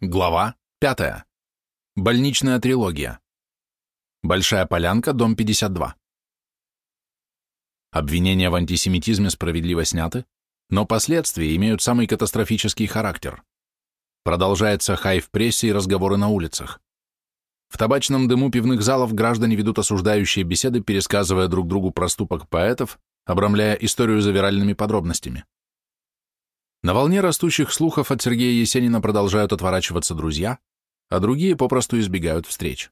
Глава 5. Больничная трилогия. Большая полянка, дом 52. Обвинения в антисемитизме справедливо сняты, но последствия имеют самый катастрофический характер. Продолжается хай в прессе и разговоры на улицах. В табачном дыму пивных залов граждане ведут осуждающие беседы, пересказывая друг другу проступок поэтов, обрамляя историю завиральными подробностями. На волне растущих слухов от Сергея Есенина продолжают отворачиваться друзья, а другие попросту избегают встреч.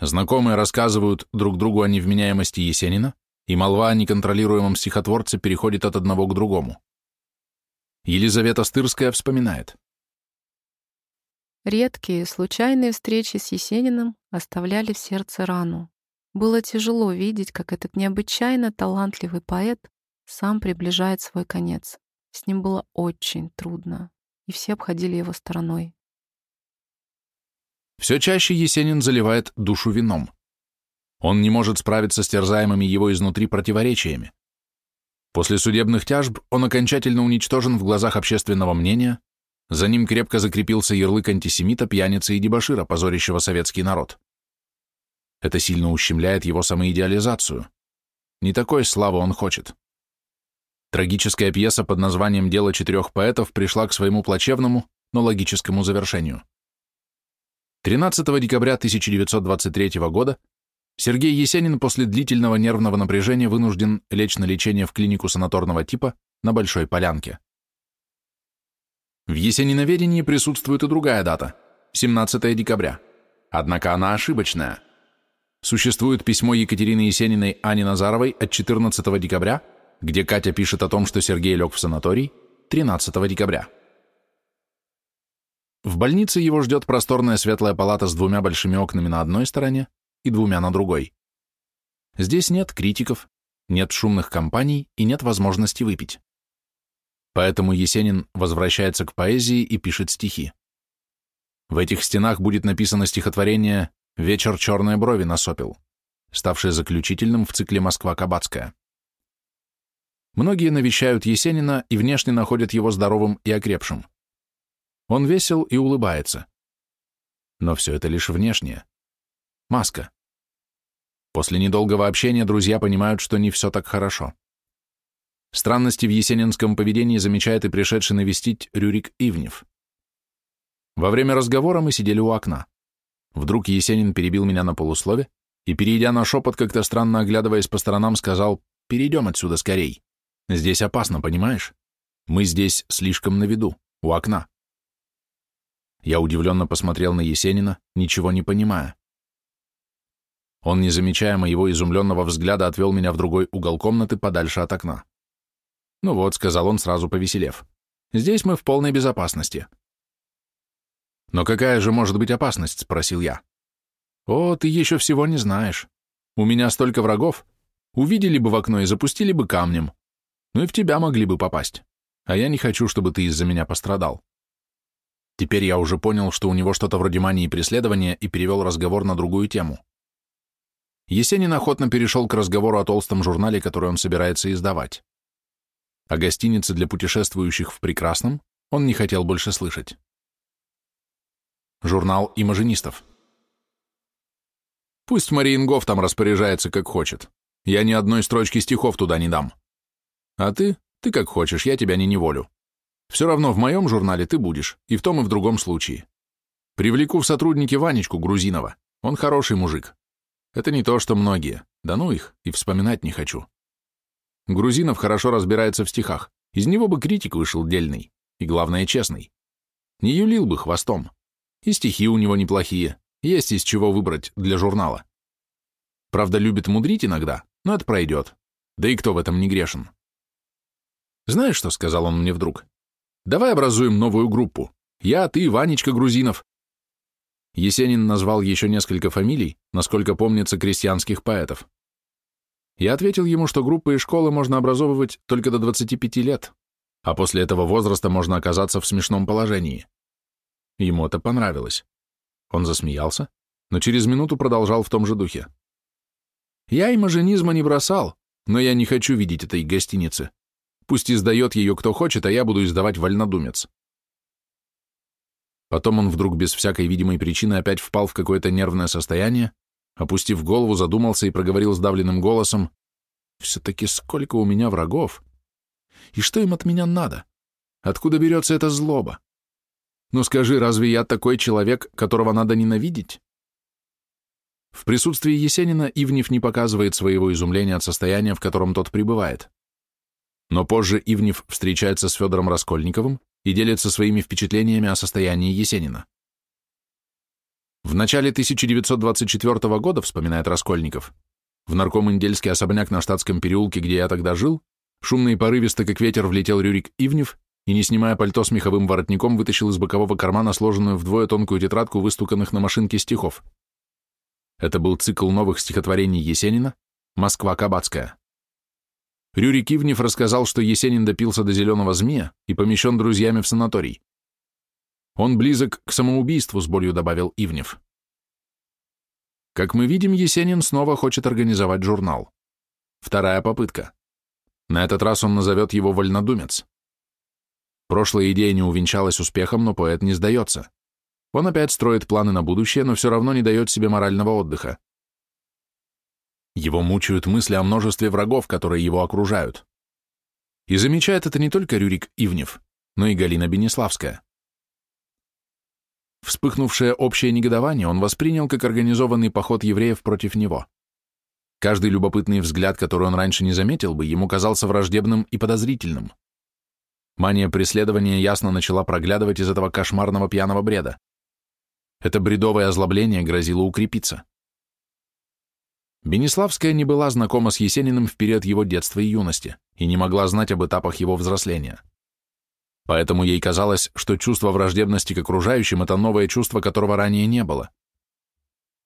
Знакомые рассказывают друг другу о невменяемости Есенина, и молва о неконтролируемом стихотворце переходит от одного к другому. Елизавета Стырская вспоминает. Редкие, случайные встречи с Есениным оставляли в сердце рану. Было тяжело видеть, как этот необычайно талантливый поэт сам приближает свой конец. С ним было очень трудно, и все обходили его стороной. Все чаще Есенин заливает душу вином. Он не может справиться с терзаемыми его изнутри противоречиями. После судебных тяжб он окончательно уничтожен в глазах общественного мнения, за ним крепко закрепился ярлык антисемита, пьяницы и дебошира, позорящего советский народ. Это сильно ущемляет его самоидеализацию. Не такой славы он хочет. Трагическая пьеса под названием «Дело четырех поэтов» пришла к своему плачевному, но логическому завершению. 13 декабря 1923 года Сергей Есенин после длительного нервного напряжения вынужден лечь на лечение в клинику санаторного типа на Большой Полянке. В Есениноведении присутствует и другая дата – 17 декабря. Однако она ошибочная. Существует письмо Екатерины Есениной Ане Назаровой от 14 декабря – где Катя пишет о том, что Сергей лег в санаторий 13 декабря. В больнице его ждет просторная светлая палата с двумя большими окнами на одной стороне и двумя на другой. Здесь нет критиков, нет шумных компаний и нет возможности выпить. Поэтому Есенин возвращается к поэзии и пишет стихи. В этих стенах будет написано стихотворение «Вечер черные брови насопил», ставшее заключительным в цикле «Москва-Кабацкая». Многие навещают Есенина и внешне находят его здоровым и окрепшим. Он весел и улыбается. Но все это лишь внешнее. Маска. После недолгого общения друзья понимают, что не все так хорошо. Странности в есенинском поведении замечает и пришедший навестить Рюрик Ивнев. Во время разговора мы сидели у окна. Вдруг Есенин перебил меня на полуслове и, перейдя на шепот, как-то странно оглядываясь по сторонам, сказал «Перейдем отсюда скорей». Здесь опасно, понимаешь? Мы здесь слишком на виду, у окна. Я удивленно посмотрел на Есенина, ничего не понимая. Он, не замечая моего изумленного взгляда, отвел меня в другой угол комнаты подальше от окна. «Ну вот», — сказал он, сразу повеселев, — «здесь мы в полной безопасности». «Но какая же может быть опасность?» — спросил я. «О, ты еще всего не знаешь. У меня столько врагов. Увидели бы в окно и запустили бы камнем. Ну и в тебя могли бы попасть. А я не хочу, чтобы ты из-за меня пострадал. Теперь я уже понял, что у него что-то вроде мании преследования и перевел разговор на другую тему. Есенин охотно перешел к разговору о толстом журнале, который он собирается издавать. О гостинице для путешествующих в Прекрасном он не хотел больше слышать. Журнал имажинистов. Пусть Мариенгоф там распоряжается как хочет. Я ни одной строчки стихов туда не дам. А ты? Ты как хочешь, я тебя не неволю. Все равно в моем журнале ты будешь, и в том, и в другом случае. Привлеку в сотрудники Ванечку Грузинова. Он хороший мужик. Это не то, что многие. Да ну их, и вспоминать не хочу. Грузинов хорошо разбирается в стихах. Из него бы критик вышел дельный. И, главное, честный. Не юлил бы хвостом. И стихи у него неплохие. Есть из чего выбрать для журнала. Правда, любит мудрить иногда, но это пройдет. Да и кто в этом не грешен? «Знаешь что?» — сказал он мне вдруг. «Давай образуем новую группу. Я, ты, Ванечка Грузинов». Есенин назвал еще несколько фамилий, насколько помнится, крестьянских поэтов. Я ответил ему, что группы и школы можно образовывать только до 25 лет, а после этого возраста можно оказаться в смешном положении. Ему это понравилось. Он засмеялся, но через минуту продолжал в том же духе. «Я имажинизма не бросал, но я не хочу видеть этой гостиницы. Пусть издает ее кто хочет, а я буду издавать вольнодумец. Потом он вдруг без всякой видимой причины опять впал в какое-то нервное состояние, опустив голову, задумался и проговорил сдавленным голосом, «Все-таки сколько у меня врагов! И что им от меня надо? Откуда берется эта злоба? Ну скажи, разве я такой человек, которого надо ненавидеть?» В присутствии Есенина Ивнев не показывает своего изумления от состояния, в котором тот пребывает. Но позже Ивнев встречается с Федором Раскольниковым и делится своими впечатлениями о состоянии Есенина. В начале 1924 года, вспоминает Раскольников, в наркоминдельский особняк на Штатском переулке, где я тогда жил, шумно и порывисто, как ветер, влетел Рюрик Ивнев и, не снимая пальто с меховым воротником, вытащил из бокового кармана сложенную вдвое тонкую тетрадку выстуканных на машинке стихов. Это был цикл новых стихотворений Есенина «Москва Кабацкая». Рюрик Ивнев рассказал, что Есенин допился до зеленого змея и помещен друзьями в санаторий. Он близок к самоубийству, с болью добавил Ивнев. Как мы видим, Есенин снова хочет организовать журнал. Вторая попытка. На этот раз он назовет его «Вольнодумец». Прошлая идея не увенчалась успехом, но поэт не сдается. Он опять строит планы на будущее, но все равно не дает себе морального отдыха. Его мучают мысли о множестве врагов, которые его окружают. И замечает это не только Рюрик Ивнев, но и Галина Бенеславская. Вспыхнувшее общее негодование он воспринял как организованный поход евреев против него. Каждый любопытный взгляд, который он раньше не заметил бы, ему казался враждебным и подозрительным. Мания преследования ясно начала проглядывать из этого кошмарного пьяного бреда. Это бредовое озлобление грозило укрепиться. Бенеславская не была знакома с Есениным в период его детства и юности и не могла знать об этапах его взросления. Поэтому ей казалось, что чувство враждебности к окружающим – это новое чувство, которого ранее не было.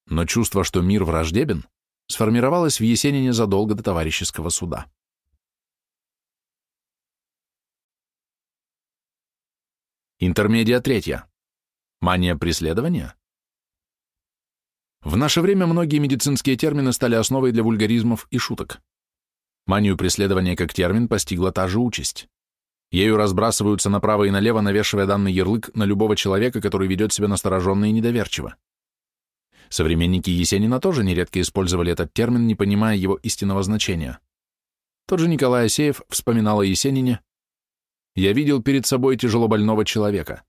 Но чувство, что мир враждебен, сформировалось в Есенине задолго до товарищеского суда. Интермедия третья. Мания преследования? В наше время многие медицинские термины стали основой для вульгаризмов и шуток. Манию преследования как термин постигла та же участь. Ею разбрасываются направо и налево, навешивая данный ярлык на любого человека, который ведет себя настороженно и недоверчиво. Современники Есенина тоже нередко использовали этот термин, не понимая его истинного значения. Тот же Николай Асеев вспоминал о Есенине «Я видел перед собой тяжелобольного человека.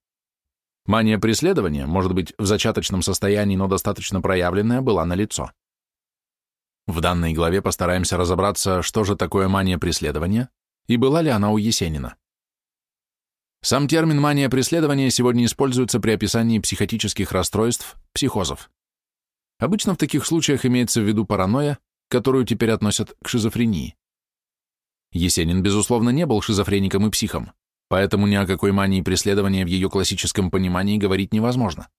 Мания преследования, может быть, в зачаточном состоянии, но достаточно проявленная, была налицо. В данной главе постараемся разобраться, что же такое мания преследования и была ли она у Есенина. Сам термин «мания преследования» сегодня используется при описании психотических расстройств, психозов. Обычно в таких случаях имеется в виду паранойя, которую теперь относят к шизофрении. Есенин, безусловно, не был шизофреником и психом, поэтому ни о какой мании преследования в ее классическом понимании говорить невозможно.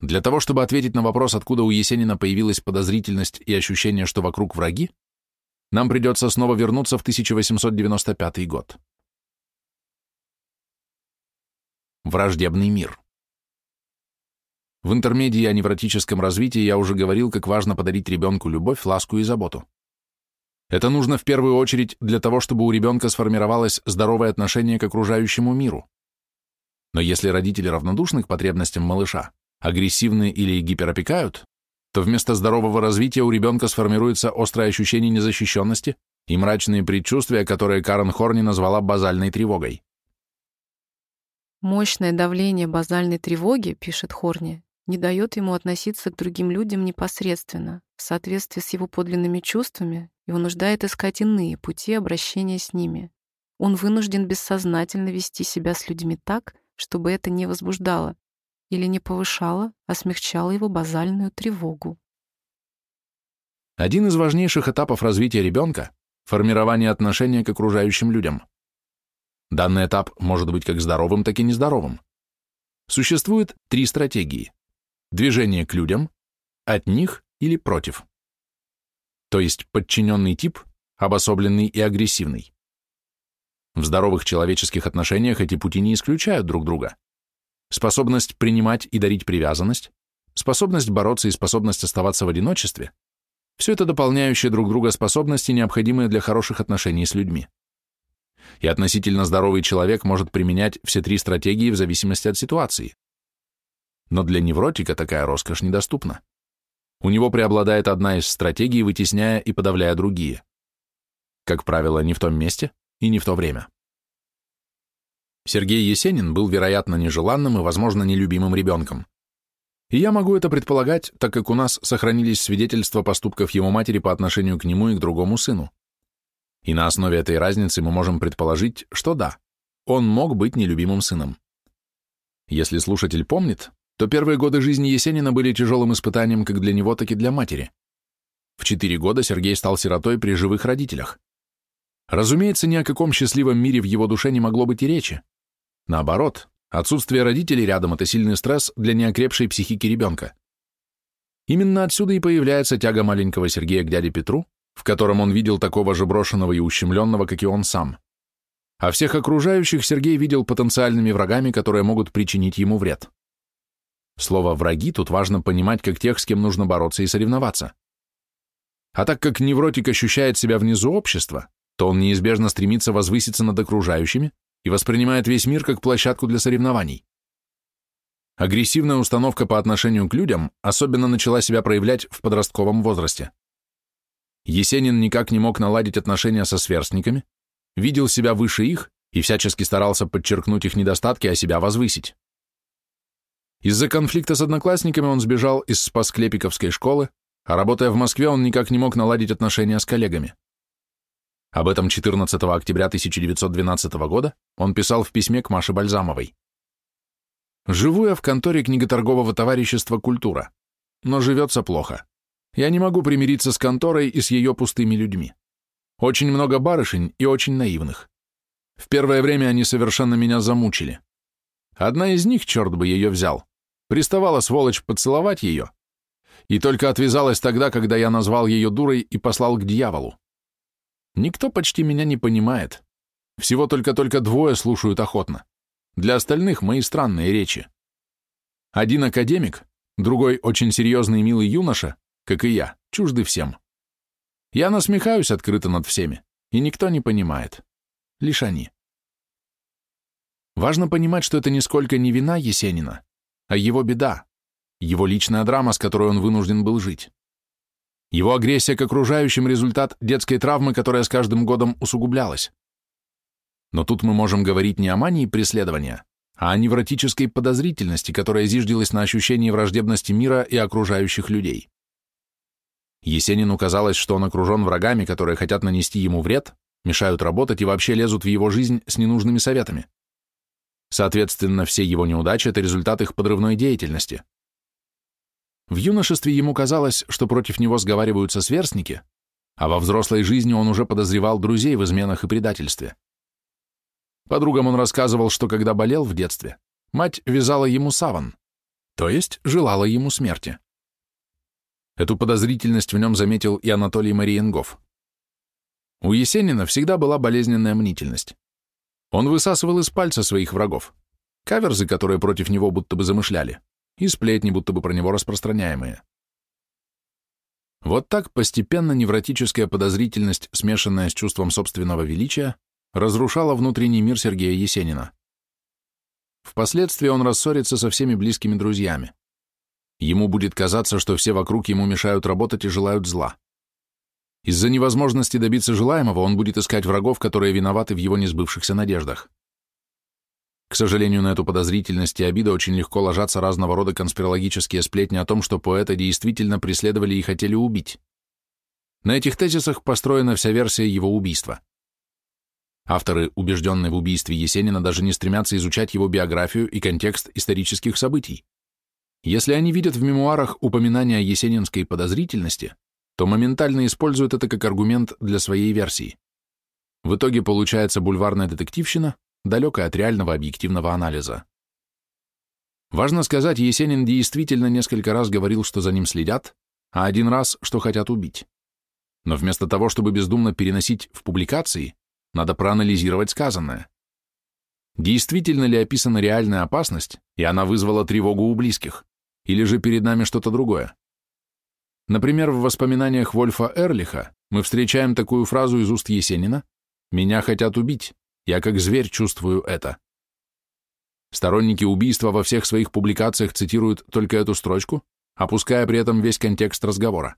Для того, чтобы ответить на вопрос, откуда у Есенина появилась подозрительность и ощущение, что вокруг враги, нам придется снова вернуться в 1895 год. Враждебный мир. В интермедии о невротическом развитии я уже говорил, как важно подарить ребенку любовь, ласку и заботу. Это нужно в первую очередь для того, чтобы у ребенка сформировалось здоровое отношение к окружающему миру. Но если родители равнодушны к потребностям малыша, агрессивны или гиперопекают, то вместо здорового развития у ребенка сформируется острое ощущение незащищенности и мрачные предчувствия, которые Карен Хорни назвала базальной тревогой. Мощное давление базальной тревоги, пишет Хорни, не дает ему относиться к другим людям непосредственно, в соответствии с его подлинными чувствами, и вынуждает искать иные пути обращения с ними. Он вынужден бессознательно вести себя с людьми так, чтобы это не возбуждало или не повышало, а смягчало его базальную тревогу. Один из важнейших этапов развития ребенка — формирование отношения к окружающим людям. Данный этап может быть как здоровым, так и нездоровым. Существует три стратегии. Движение к людям, от них или против. То есть подчиненный тип, обособленный и агрессивный. В здоровых человеческих отношениях эти пути не исключают друг друга. Способность принимать и дарить привязанность, способность бороться и способность оставаться в одиночестве – все это дополняющие друг друга способности, необходимые для хороших отношений с людьми и относительно здоровый человек может применять все три стратегии в зависимости от ситуации. Но для невротика такая роскошь недоступна. У него преобладает одна из стратегий, вытесняя и подавляя другие. Как правило, не в том месте и не в то время. Сергей Есенин был, вероятно, нежеланным и, возможно, нелюбимым ребенком. И я могу это предполагать, так как у нас сохранились свидетельства поступков его матери по отношению к нему и к другому сыну. И на основе этой разницы мы можем предположить, что да, он мог быть нелюбимым сыном. Если слушатель помнит, то первые годы жизни Есенина были тяжелым испытанием как для него, так и для матери. В четыре года Сергей стал сиротой при живых родителях. Разумеется, ни о каком счастливом мире в его душе не могло быть и речи. Наоборот, отсутствие родителей рядом – это сильный стресс для неокрепшей психики ребенка. Именно отсюда и появляется тяга маленького Сергея к дяде Петру, в котором он видел такого же брошенного и ущемленного, как и он сам. А всех окружающих Сергей видел потенциальными врагами, которые могут причинить ему вред. Слово «враги» тут важно понимать как тех, с кем нужно бороться и соревноваться. А так как невротик ощущает себя внизу общества, то он неизбежно стремится возвыситься над окружающими и воспринимает весь мир как площадку для соревнований. Агрессивная установка по отношению к людям особенно начала себя проявлять в подростковом возрасте. Есенин никак не мог наладить отношения со сверстниками, видел себя выше их и всячески старался подчеркнуть их недостатки, а себя возвысить. Из-за конфликта с одноклассниками он сбежал из Спасклепиковской школы, а работая в Москве, он никак не мог наладить отношения с коллегами. Об этом 14 октября 1912 года он писал в письме к Маше Бальзамовой. «Живу я в конторе книготоргового товарищества «Культура», но живется плохо. Я не могу примириться с конторой и с ее пустыми людьми. Очень много барышень и очень наивных. В первое время они совершенно меня замучили. Одна из них, черт бы ее взял, приставала, сволочь, поцеловать ее, и только отвязалась тогда, когда я назвал ее дурой и послал к дьяволу. Никто почти меня не понимает. Всего только-только двое слушают охотно. Для остальных мои странные речи. Один академик, другой очень серьезный и милый юноша, как и я, чужды всем. Я насмехаюсь открыто над всеми, и никто не понимает. Лишь они. Важно понимать, что это нисколько не вина Есенина, а его беда, его личная драма, с которой он вынужден был жить. Его агрессия к окружающим – результат детской травмы, которая с каждым годом усугублялась. Но тут мы можем говорить не о мании преследования, а о невротической подозрительности, которая зиждилась на ощущении враждебности мира и окружающих людей. Есенину казалось, что он окружен врагами, которые хотят нанести ему вред, мешают работать и вообще лезут в его жизнь с ненужными советами. Соответственно, все его неудачи – это результат их подрывной деятельности – в юношестве ему казалось, что против него сговариваются сверстники, а во взрослой жизни он уже подозревал друзей в изменах и предательстве. Подругам он рассказывал, что когда болел в детстве, мать вязала ему саван, то есть желала ему смерти. Эту подозрительность в нем заметил и Анатолий Мариенгов. У Есенина всегда была болезненная мнительность. Он высасывал из пальца своих врагов, каверзы, которые против него будто бы замышляли, и сплетни, будто бы про него распространяемые. Вот так постепенно невротическая подозрительность, смешанная с чувством собственного величия, разрушала внутренний мир Сергея Есенина. Впоследствии он рассорится со всеми близкими друзьями. Ему будет казаться, что все вокруг ему мешают работать и желают зла. Из-за невозможности добиться желаемого он будет искать врагов, которые виноваты в его несбывшихся надеждах. К сожалению, на эту подозрительность и обиду очень легко ложатся разного рода конспирологические сплетни о том, что поэта действительно преследовали и хотели убить. На этих тезисах построена вся версия его убийства. Авторы, убежденные в убийстве Есенина, даже не стремятся изучать его биографию и контекст исторических событий. Если они видят в мемуарах упоминания о есенинской подозрительности, то моментально используют это как аргумент для своей версии. В итоге получается бульварная детективщина, далекое от реального объективного анализа. Важно сказать, Есенин действительно несколько раз говорил, что за ним следят, а один раз, что хотят убить. Но вместо того, чтобы бездумно переносить в публикации, надо проанализировать сказанное. Действительно ли описана реальная опасность, и она вызвала тревогу у близких, или же перед нами что-то другое? Например, в воспоминаниях Вольфа Эрлиха мы встречаем такую фразу из уст Есенина «Меня хотят убить, я как зверь чувствую это. Сторонники убийства во всех своих публикациях цитируют только эту строчку, опуская при этом весь контекст разговора.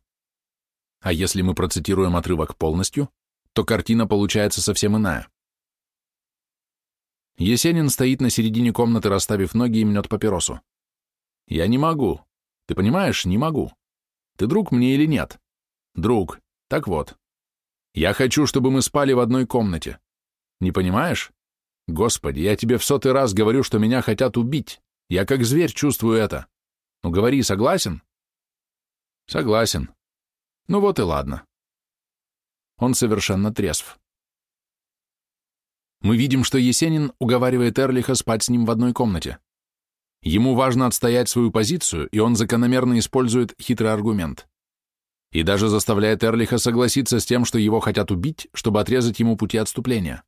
А если мы процитируем отрывок полностью, то картина получается совсем иная. Есенин стоит на середине комнаты, расставив ноги и мнет папиросу. «Я не могу. Ты понимаешь, не могу. Ты друг мне или нет? Друг. Так вот. Я хочу, чтобы мы спали в одной комнате. Не понимаешь? Господи, я тебе в сотый раз говорю, что меня хотят убить. Я как зверь чувствую это. Ну говори, согласен? Согласен. Ну вот и ладно. Он совершенно трезв. Мы видим, что Есенин уговаривает Эрлиха спать с ним в одной комнате. Ему важно отстоять свою позицию, и он закономерно использует хитрый аргумент. И даже заставляет Эрлиха согласиться с тем, что его хотят убить, чтобы отрезать ему пути отступления.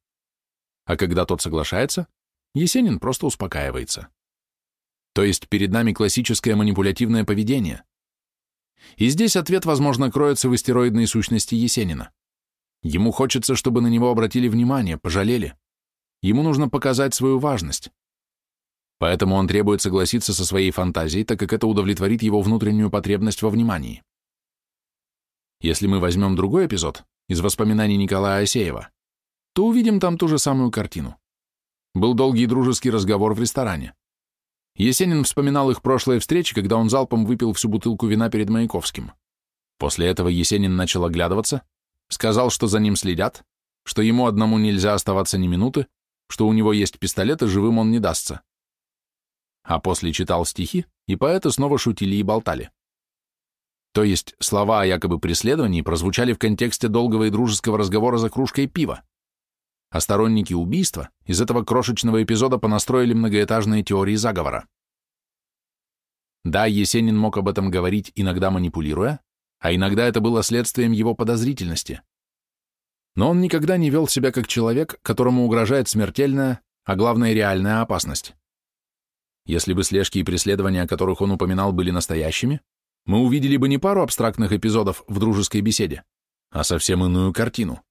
А когда тот соглашается, Есенин просто успокаивается. То есть перед нами классическое манипулятивное поведение. И здесь ответ, возможно, кроется в истероидной сущности Есенина. Ему хочется, чтобы на него обратили внимание, пожалели. Ему нужно показать свою важность. Поэтому он требует согласиться со своей фантазией, так как это удовлетворит его внутреннюю потребность во внимании. Если мы возьмем другой эпизод из воспоминаний Николая Осеева, то увидим там ту же самую картину. Был долгий дружеский разговор в ресторане. Есенин вспоминал их прошлые встречи, когда он залпом выпил всю бутылку вина перед Маяковским. После этого Есенин начал оглядываться, сказал, что за ним следят, что ему одному нельзя оставаться ни минуты, что у него есть пистолет, и живым он не дастся. А после читал стихи, и поэты снова шутили и болтали. То есть слова о якобы преследовании прозвучали в контексте долгого и дружеского разговора за кружкой пива. А сторонники убийства из этого крошечного эпизода понастроили многоэтажные теории заговора. Да, Есенин мог об этом говорить, иногда манипулируя, а иногда это было следствием его подозрительности но он никогда не вел себя как человек, которому угрожает смертельная, а главное реальная опасность. Если бы слежки и преследования, о которых он упоминал, были настоящими, мы увидели бы не пару абстрактных эпизодов в дружеской беседе, а совсем иную картину.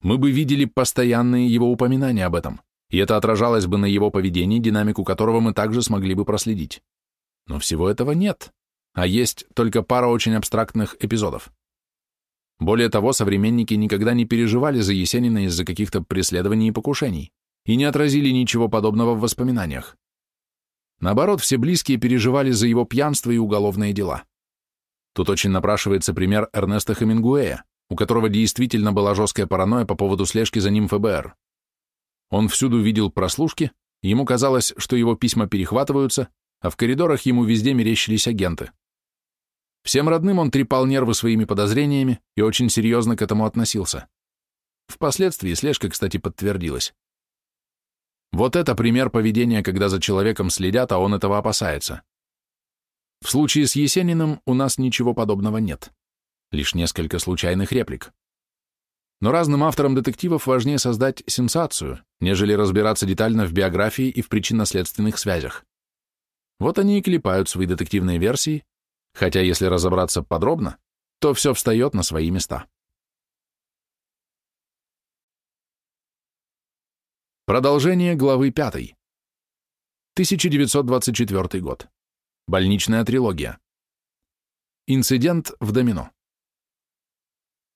Мы бы видели постоянные его упоминания об этом, и это отражалось бы на его поведении, динамику которого мы также смогли бы проследить. Но всего этого нет, а есть только пара очень абстрактных эпизодов. Более того, современники никогда не переживали за Есенина из-за каких-то преследований и покушений и не отразили ничего подобного в воспоминаниях. Наоборот, все близкие переживали за его пьянство и уголовные дела. Тут очень напрашивается пример Эрнеста Хемингуэя, у которого действительно была жесткая паранойя по поводу слежки за ним ФБР. Он всюду видел прослушки, ему казалось, что его письма перехватываются, а в коридорах ему везде мерещились агенты. Всем родным он трепал нервы своими подозрениями и очень серьезно к этому относился. Впоследствии слежка, кстати, подтвердилась. Вот это пример поведения, когда за человеком следят, а он этого опасается. В случае с Есениным у нас ничего подобного нет. Лишь несколько случайных реплик. Но разным авторам детективов важнее создать сенсацию, нежели разбираться детально в биографии и в причинно-следственных связях. Вот они и клепают свои детективные версии, хотя если разобраться подробно, то все встает на свои места. Продолжение главы 5. 1924 год. Больничная трилогия. Инцидент в домино.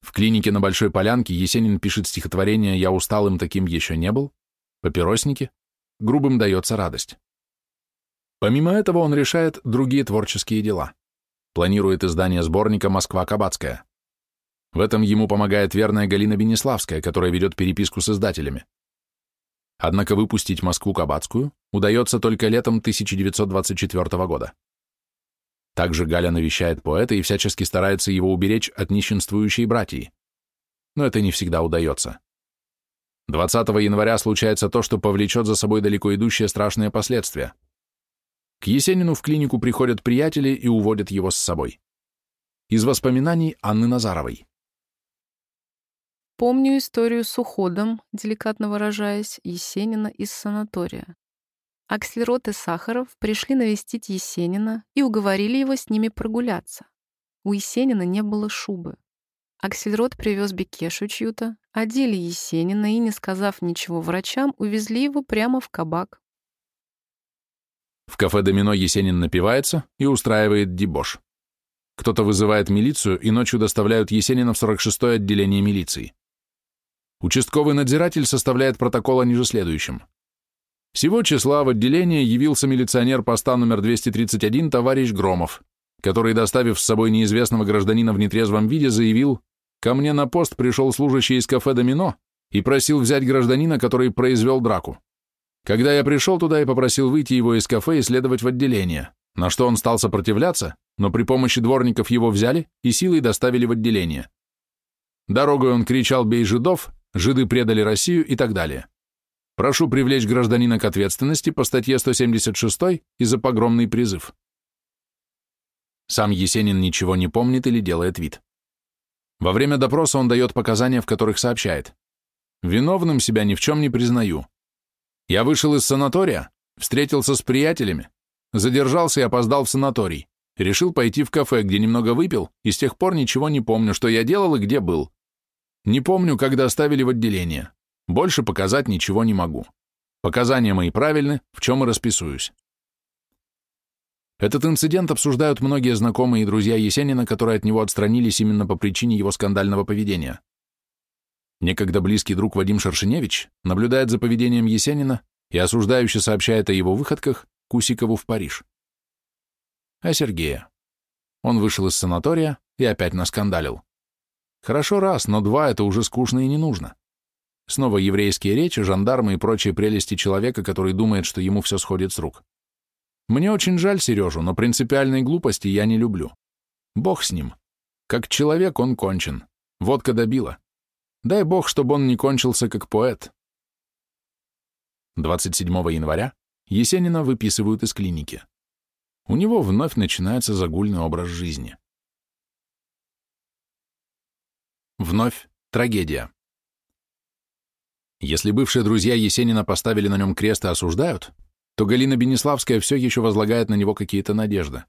В клинике на Большой Полянке Есенин пишет стихотворение «Я усталым таким еще не был», «Папиросники», «Грубым дается радость». Помимо этого он решает другие творческие дела. Планирует издание сборника «Москва-Кабацкая». В этом ему помогает верная Галина Бенеславская, которая ведет переписку с издателями. Однако выпустить «Москву-Кабацкую» удается только летом 1924 года. Также Галя навещает поэта и всячески старается его уберечь от нищенствующей братьи. Но это не всегда удается. 20 января случается то, что повлечет за собой далеко идущие страшные последствия – к Есенину в клинику приходят приятели и уводят его с собой. Из воспоминаний Анны Назаровой. Помню историю с уходом, деликатно выражаясь, Есенина из санатория. Аксельрот и Сахаров пришли навестить Есенина и уговорили его с ними прогуляться. У Есенина не было шубы. Аксельрот привез Бекешу чью-то, одели Есенина и, не сказав ничего врачам, увезли его прямо в кабак. кафе «Домино» Есенин напивается и устраивает дебош. Кто-то вызывает милицию, и ночью доставляют Есенина в 46-е отделение милиции. Участковый надзиратель составляет протокол о ниже следующем. Сего числа в отделение явился милиционер поста номер 231 товарищ Громов, который, доставив с собой неизвестного гражданина в нетрезвом виде, заявил, «Ко мне на пост пришел служащий из кафе «Домино» и просил взять гражданина, который произвел драку. Когда я пришел туда и попросил выйти его из кафе и следовать в отделение, на что он стал сопротивляться, но при помощи дворников его взяли и силой доставили в отделение. Дорогой он кричал «Бей жидов!», «Жиды предали Россию» и так далее. Прошу привлечь гражданина к ответственности по статье 176 и за погромный призыв. Сам Есенин ничего не помнит или делает вид. Во время допроса он дает показания, в которых сообщает. «Виновным себя ни в чем не признаю. Я вышел из санатория, встретился с приятелями, задержался и опоздал в санаторий. Решил пойти в кафе, где немного выпил, и с тех пор ничего не помню, что я делал и где был. Не помню, когда оставили в отделение. Больше показать ничего не могу. Показания мои правильны, в чем и расписуюсь. Этот инцидент обсуждают многие знакомые и друзья Есенина, которые от него отстранились именно по причине его скандального поведения. Некогда близкий друг Вадим Шершеневич наблюдает за поведением Есенина и осуждающе сообщает о его выходках Кусикову в Париж. А Сергея? Он вышел из санатория и опять наскандалил. Хорошо раз, но два — это уже скучно и не нужно. Снова еврейские речи, жандармы и прочие прелести человека, который думает, что ему все сходит с рук. Мне очень жаль Сережу, но принципиальной глупости я не люблю. Бог с ним. Как человек он кончен. Водка добила. Дай бог, чтобы он не кончился как поэт. 27 января Есенина выписывают из клиники. У него вновь начинается загульный образ жизни. Вновь трагедия. Если бывшие друзья Есенина поставили на нем крест и осуждают, то Галина Бенеславская все еще возлагает на него какие-то надежды.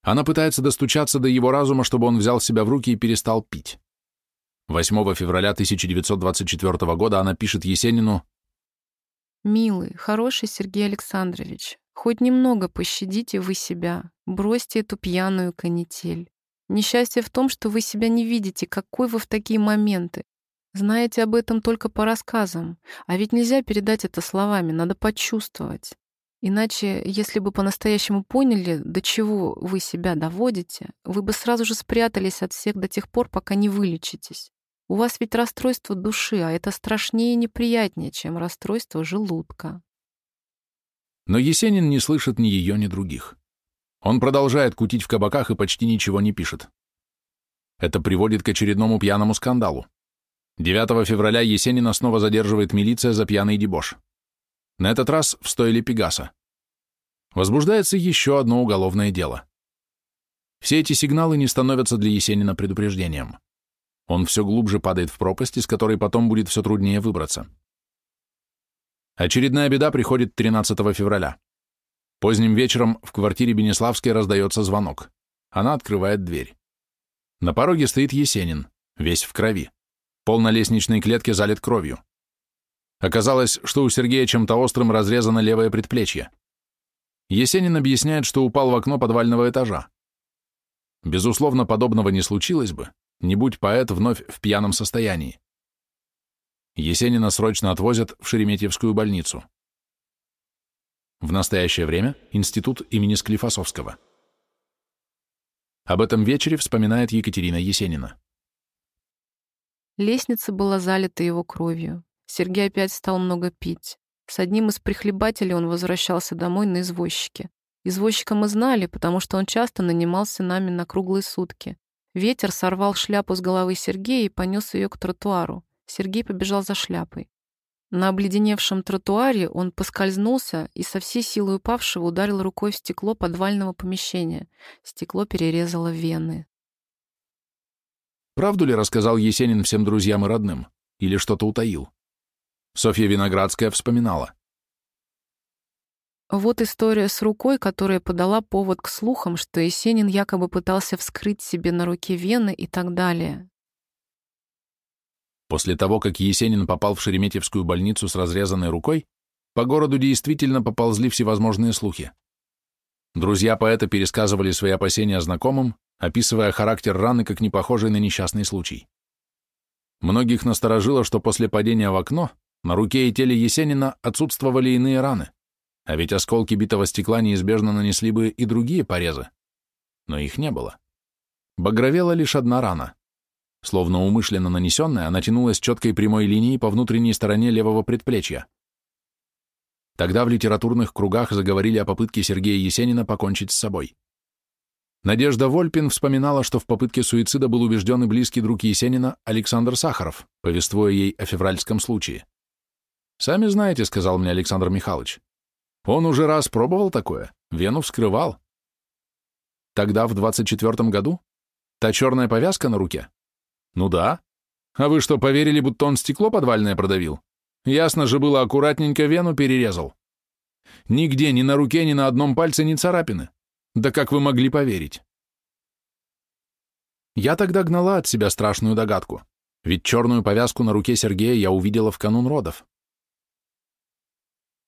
Она пытается достучаться до его разума, чтобы он взял себя в руки и перестал пить. 8 февраля 1924 года она пишет Есенину «Милый, хороший Сергей Александрович, хоть немного пощадите вы себя, бросьте эту пьяную канитель. Несчастье в том, что вы себя не видите, какой вы в такие моменты. Знаете об этом только по рассказам, а ведь нельзя передать это словами, надо почувствовать. Иначе, если бы по-настоящему поняли, до чего вы себя доводите, вы бы сразу же спрятались от всех до тех пор, пока не вылечитесь. У вас ведь расстройство души, а это страшнее и неприятнее, чем расстройство желудка. Но Есенин не слышит ни ее, ни других. Он продолжает кутить в кабаках и почти ничего не пишет. Это приводит к очередному пьяному скандалу. 9 февраля Есенина снова задерживает милиция за пьяный дебош. На этот раз в стойле Пегаса. Возбуждается еще одно уголовное дело. Все эти сигналы не становятся для Есенина предупреждением. Он все глубже падает в пропасть, из которой потом будет все труднее выбраться. Очередная беда приходит 13 февраля. Поздним вечером в квартире Бенеславской раздается звонок. Она открывает дверь. На пороге стоит Есенин, весь в крови. Пол на лестничной клетке залит кровью. Оказалось, что у Сергея чем-то острым разрезано левое предплечье. Есенин объясняет, что упал в окно подвального этажа. Безусловно, подобного не случилось бы, не будь поэт вновь в пьяном состоянии. Есенина срочно отвозят в Шереметьевскую больницу. В настоящее время Институт имени Склифосовского. Об этом вечере вспоминает Екатерина Есенина. Лестница была залита его кровью. Сергей опять стал много пить. С одним из прихлебателей он возвращался домой на извозчике. Извозчика мы знали, потому что он часто нанимался нами на круглые сутки. Ветер сорвал шляпу с головы Сергея и понес ее к тротуару. Сергей побежал за шляпой. На обледеневшем тротуаре он поскользнулся и со всей силой упавшего ударил рукой в стекло подвального помещения. Стекло перерезало вены. Правду ли рассказал Есенин всем друзьям и родным? Или что-то утаил? Софья Виноградская вспоминала. Вот история с рукой, которая подала повод к слухам, что Есенин якобы пытался вскрыть себе на руке вены и так далее. После того, как Есенин попал в Шереметьевскую больницу с разрезанной рукой, по городу действительно поползли всевозможные слухи. Друзья поэта пересказывали свои опасения знакомым, описывая характер раны как непохожий на несчастный случай. Многих насторожило, что после падения в окно на руке и теле Есенина отсутствовали иные раны, а ведь осколки битого стекла неизбежно нанесли бы и другие порезы. Но их не было. Багровела лишь одна рана. Словно умышленно нанесенная, она тянулась четкой прямой линией по внутренней стороне левого предплечья. Тогда в литературных кругах заговорили о попытке Сергея Есенина покончить с собой. Надежда Вольпин вспоминала, что в попытке суицида был убежден и близкий друг Есенина Александр Сахаров, повествуя ей о февральском случае. «Сами знаете», — сказал мне Александр Михайлович. «Он уже раз пробовал такое, вену вскрывал». Тогда, в 24-м году? Та черная повязка на руке? Ну да. А вы что, поверили, будто он стекло подвальное продавил? Ясно же было, аккуратненько вену перерезал. Нигде, ни на руке, ни на одном пальце ни царапины. Да как вы могли поверить? Я тогда гнала от себя страшную догадку, ведь черную повязку на руке Сергея я увидела в канун родов.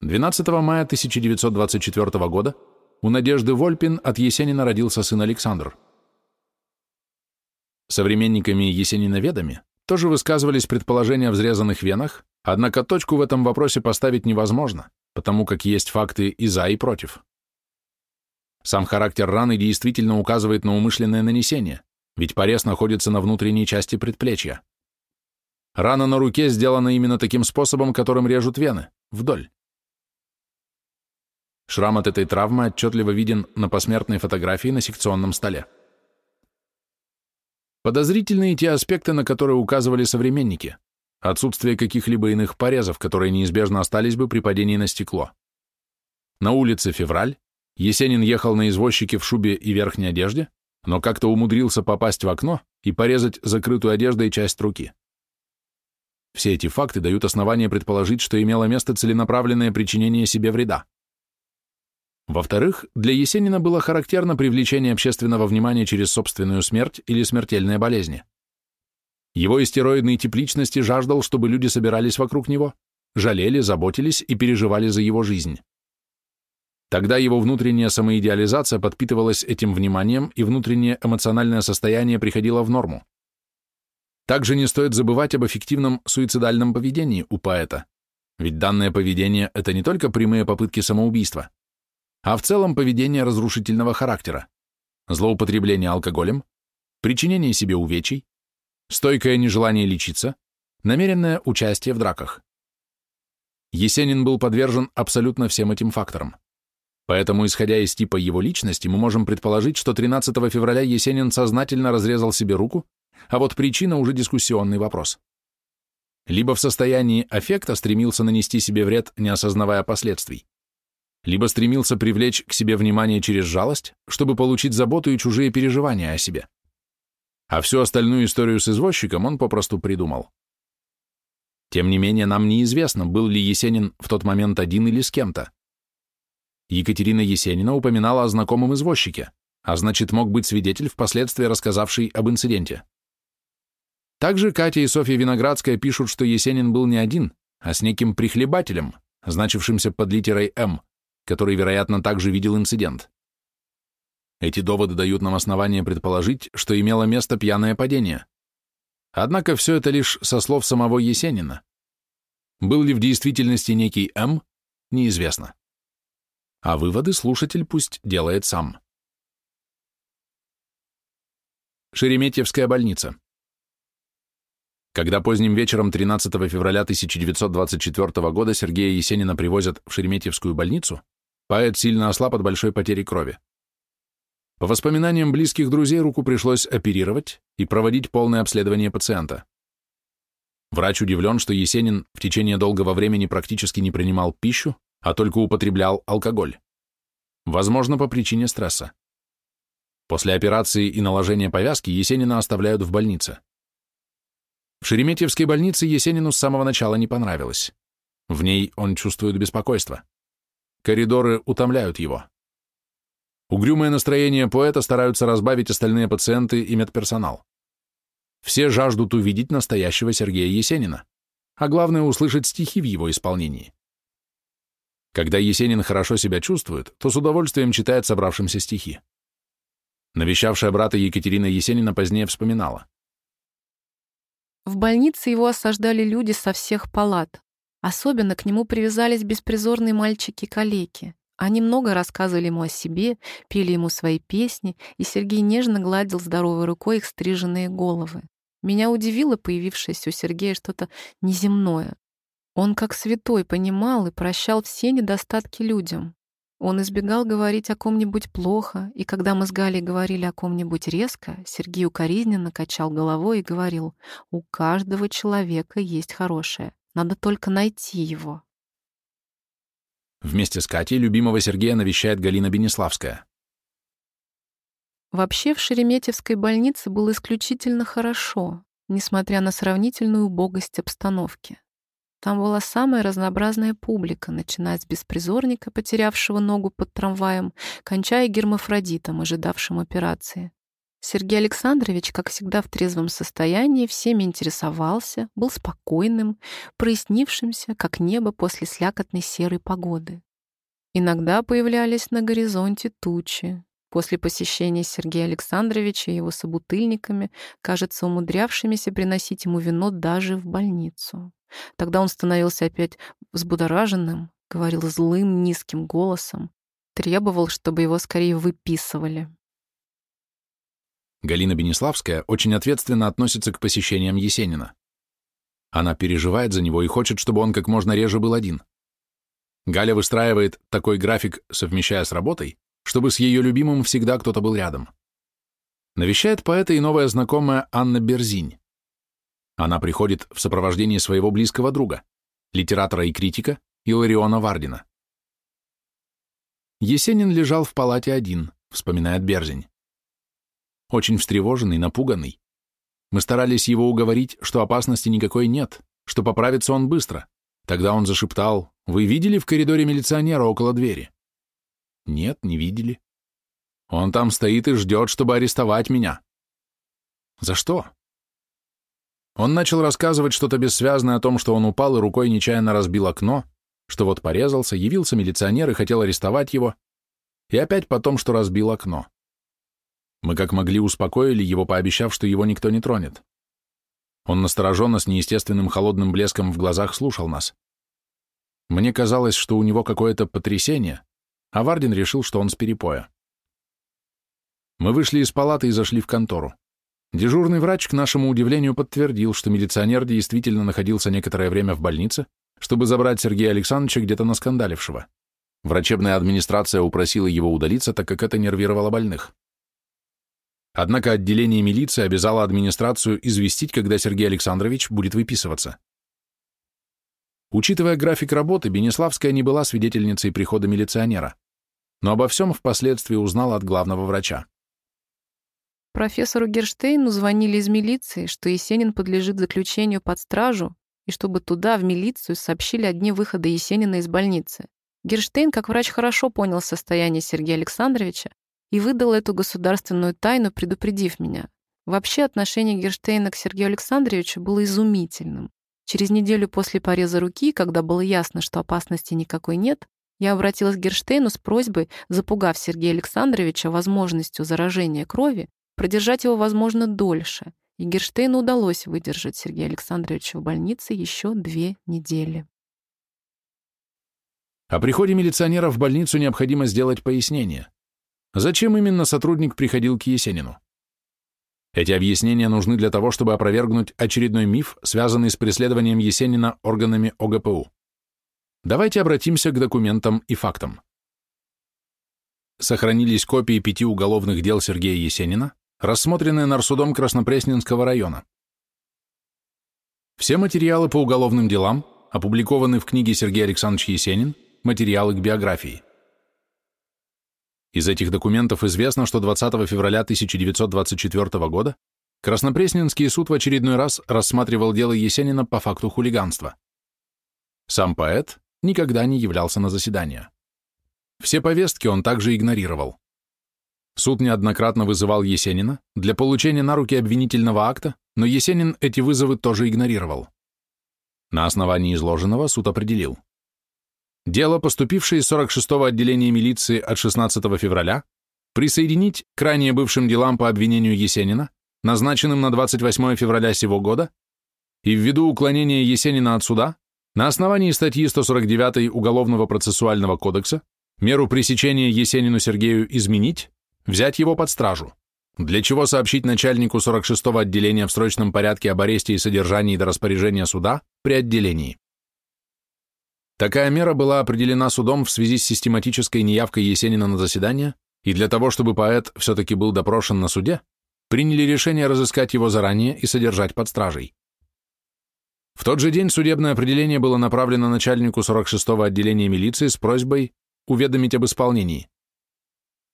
12 мая 1924 года у Надежды Вольпин от Есенина родился сын Александр. Современниками Есениноведами тоже высказывались предположения о взрезанных венах, однако точку в этом вопросе поставить невозможно, потому как есть факты и за, и против. Сам характер раны действительно указывает на умышленное нанесение, ведь порез находится на внутренней части предплечья. Рана на руке сделана именно таким способом, которым режут вены, вдоль. Шрам от этой травмы отчетливо виден на посмертной фотографии на секционном столе. Подозрительны те аспекты, на которые указывали современники. Отсутствие каких-либо иных порезов, которые неизбежно остались бы при падении на стекло. На улице февраль, Есенин ехал на извозчике в шубе и верхней одежде, но как-то умудрился попасть в окно и порезать закрытую одеждой часть руки. Все эти факты дают основание предположить, что имело место целенаправленное причинение себе вреда. Во-вторых, для Есенина было характерно привлечение общественного внимания через собственную смерть или смертельные болезни. Его истероидный тип личности жаждал, чтобы люди собирались вокруг него, жалели, заботились и переживали за его жизнь. Тогда его внутренняя самоидеализация подпитывалась этим вниманием, и внутреннее эмоциональное состояние приходило в норму. Также не стоит забывать об эффективном суицидальном поведении у поэта, ведь данное поведение – это не только прямые попытки самоубийства, а в целом поведение разрушительного характера, злоупотребление алкоголем, причинение себе увечий, стойкое нежелание лечиться, намеренное участие в драках. Есенин был подвержен абсолютно всем этим факторам. Поэтому, исходя из типа его личности, мы можем предположить, что 13 февраля Есенин сознательно разрезал себе руку, а вот причина уже дискуссионный вопрос. Либо в состоянии аффекта стремился нанести себе вред, не осознавая последствий, либо стремился привлечь к себе внимание через жалость, чтобы получить заботу и чужие переживания о себе. А всю остальную историю с извозчиком он попросту придумал. Тем не менее, нам неизвестно, был ли Есенин в тот момент один или с кем-то. Екатерина Есенина упоминала о знакомом извозчике, а значит, мог быть свидетель, впоследствии рассказавший об инциденте. Также Катя и Софья Виноградская пишут, что Есенин был не один, а с неким прихлебателем, значившимся под литерой «М», который, вероятно, также видел инцидент. Эти доводы дают нам основание предположить, что имело место пьяное падение. Однако все это лишь со слов самого Есенина. Был ли в действительности некий М, неизвестно. А выводы слушатель пусть делает сам. Шереметьевская больница. Когда поздним вечером 13 февраля 1924 года Сергея Есенина привозят в Шереметьевскую больницу, Поэт сильно ослаб от большой потери крови. По воспоминаниям близких друзей, руку пришлось оперировать и проводить полное обследование пациента. Врач удивлен, что Есенин в течение долгого времени практически не принимал пищу, а только употреблял алкоголь. Возможно, по причине стресса. После операции и наложения повязки Есенина оставляют в больнице. В Шереметьевской больнице Есенину с самого начала не понравилось. В ней он чувствует беспокойство. Коридоры утомляют его. Угрюмое настроение поэта стараются разбавить остальные пациенты и медперсонал. Все жаждут увидеть настоящего Сергея Есенина, а главное услышать стихи в его исполнении. Когда Есенин хорошо себя чувствует, то с удовольствием читает собравшимся стихи. Навещавшая брата Екатерина Есенина позднее вспоминала. В больнице его осаждали люди со всех палат. Особенно к нему привязались беспризорные мальчики-калеки. Они много рассказывали ему о себе, пели ему свои песни, и Сергей нежно гладил здоровой рукой их стриженные головы. Меня удивило появившееся у Сергея что-то неземное. Он как святой понимал и прощал все недостатки людям. Он избегал говорить о ком-нибудь плохо, и когда мы с Галей говорили о ком-нибудь резко, Сергей укоризненно качал головой и говорил, «У каждого человека есть хорошее, надо только найти его». Вместе с Катей любимого Сергея навещает Галина Бенеславская. Вообще в Шереметьевской больнице было исключительно хорошо, несмотря на сравнительную убогость обстановки. Там была самая разнообразная публика, начиная с беспризорника, потерявшего ногу под трамваем, кончая гермафродитом, ожидавшим операции. Сергей Александрович, как всегда в трезвом состоянии, всеми интересовался, был спокойным, прояснившимся, как небо после слякотной серой погоды. Иногда появлялись на горизонте тучи. После посещения Сергея Александровича и его собутыльниками, кажется, умудрявшимися приносить ему вино даже в больницу. Тогда он становился опять взбудораженным, говорил злым, низким голосом, требовал, чтобы его скорее выписывали. Галина Бенеславская очень ответственно относится к посещениям Есенина. Она переживает за него и хочет, чтобы он как можно реже был один. Галя выстраивает такой график, совмещая с работой, чтобы с ее любимым всегда кто-то был рядом. Навещает поэта и новая знакомая Анна Берзинь. Она приходит в сопровождении своего близкого друга, литератора и критика Илариона Вардина. Есенин лежал в палате один, вспоминает Берзень. Очень встревоженный, напуганный. Мы старались его уговорить, что опасности никакой нет, что поправится он быстро. Тогда он зашептал, «Вы видели в коридоре милиционера около двери?» «Нет, не видели». «Он там стоит и ждет, чтобы арестовать меня». «За что?» Он начал рассказывать что-то бессвязное о том, что он упал и рукой нечаянно разбил окно, что вот порезался, явился милиционер и хотел арестовать его, и опять потом, что разбил окно. Мы как могли успокоили его, пообещав, что его никто не тронет. Он настороженно с неестественным холодным блеском в глазах слушал нас. Мне казалось, что у него какое-то потрясение, а Вардин решил, что он с перепоя. Мы вышли из палаты и зашли в контору. Дежурный врач, к нашему удивлению, подтвердил, что милиционер действительно находился некоторое время в больнице, чтобы забрать Сергея Александровича где-то наскандалившего. Врачебная администрация упросила его удалиться, так как это нервировало больных. Однако отделение милиции обязало администрацию известить, когда Сергей Александрович будет выписываться. Учитывая график работы, Бенеславская не была свидетельницей прихода милиционера, но обо всем впоследствии узнала от главного врача. Профессору Герштейну звонили из милиции, что Есенин подлежит заключению под стражу, и чтобы туда, в милицию, сообщили о дне выхода Есенина из больницы. Герштейн, как врач, хорошо понял состояние Сергея Александровича и выдал эту государственную тайну, предупредив меня. Вообще отношение Герштейна к Сергею Александровичу было изумительным. Через неделю после пореза руки, когда было ясно, что опасности никакой нет, я обратилась к Герштейну с просьбой, запугав Сергея Александровича возможностью заражения крови, продержать его, возможно, дольше, и Герштейну удалось выдержать Сергея Александровича в больнице еще две недели. О приходе милиционера в больницу необходимо сделать пояснение. Зачем именно сотрудник приходил к Есенину? Эти объяснения нужны для того, чтобы опровергнуть очередной миф, связанный с преследованием Есенина органами ОГПУ. Давайте обратимся к документам и фактам. Сохранились копии пяти уголовных дел Сергея Есенина, рассмотренные Нарсудом Краснопресненского района. Все материалы по уголовным делам опубликованы в книге Сергея Александровича Есенин «Материалы к биографии». Из этих документов известно, что 20 февраля 1924 года Краснопресненский суд в очередной раз рассматривал дело Есенина по факту хулиганства. Сам поэт никогда не являлся на заседание. Все повестки он также игнорировал. Суд неоднократно вызывал Есенина для получения на руки обвинительного акта, но Есенин эти вызовы тоже игнорировал. На основании изложенного суд определил. Дело, поступившее из 46-го отделения милиции от 16 февраля, присоединить к ранее бывшим делам по обвинению Есенина, назначенным на 28 февраля сего года, и ввиду уклонения Есенина от суда, на основании статьи 149 Уголовного процессуального кодекса, меру пресечения Есенину Сергею изменить, взять его под стражу, для чего сообщить начальнику 46-го отделения в срочном порядке об аресте и содержании до распоряжения суда при отделении. Такая мера была определена судом в связи с систематической неявкой Есенина на заседание, и для того, чтобы поэт все-таки был допрошен на суде, приняли решение разыскать его заранее и содержать под стражей. В тот же день судебное определение было направлено начальнику 46-го отделения милиции с просьбой уведомить об исполнении.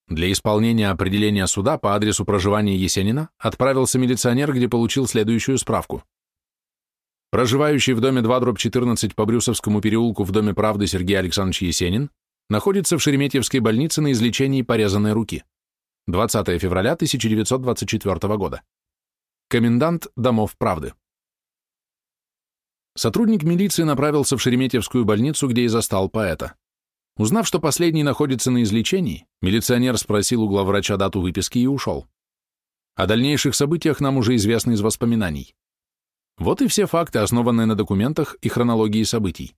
Для исполнения определения суда по адресу проживания Есенина отправился милиционер, где получил следующую справку – Проживающий в доме 2 дробь 14 по Брюсовскому переулку в Доме правды Сергей Александрович Есенин находится в Шереметьевской больнице на излечении порезанной руки. 20 февраля 1924 года. Комендант Домов правды. Сотрудник милиции направился в Шереметьевскую больницу, где и застал поэта. Узнав, что последний находится на излечении, милиционер спросил у главврача дату выписки и ушел. О дальнейших событиях нам уже известно из воспоминаний. Вот и все факты, основанные на документах и хронологии событий.